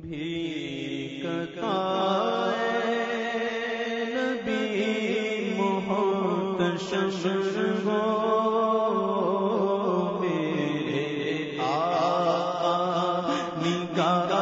بھی نبی محمد میرے آقا نگاہ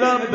رب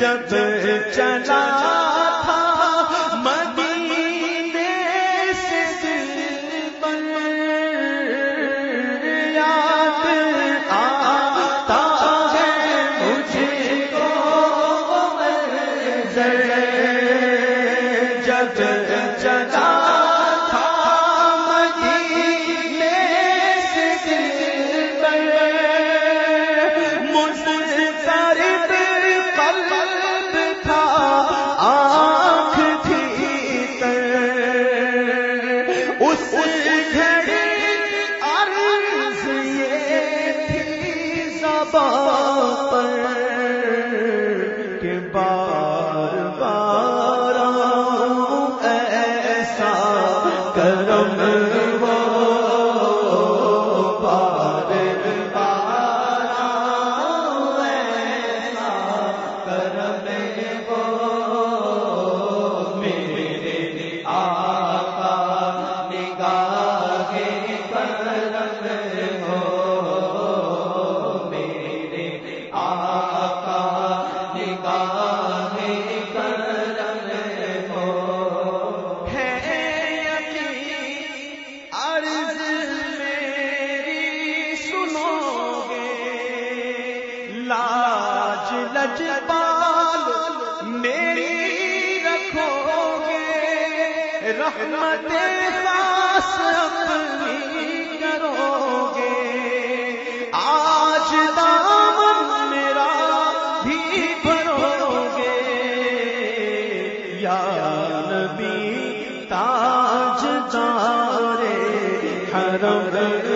جب چلا لاج لج پال میری رکھو گے رحمت خاص نبی تاج تارے حرم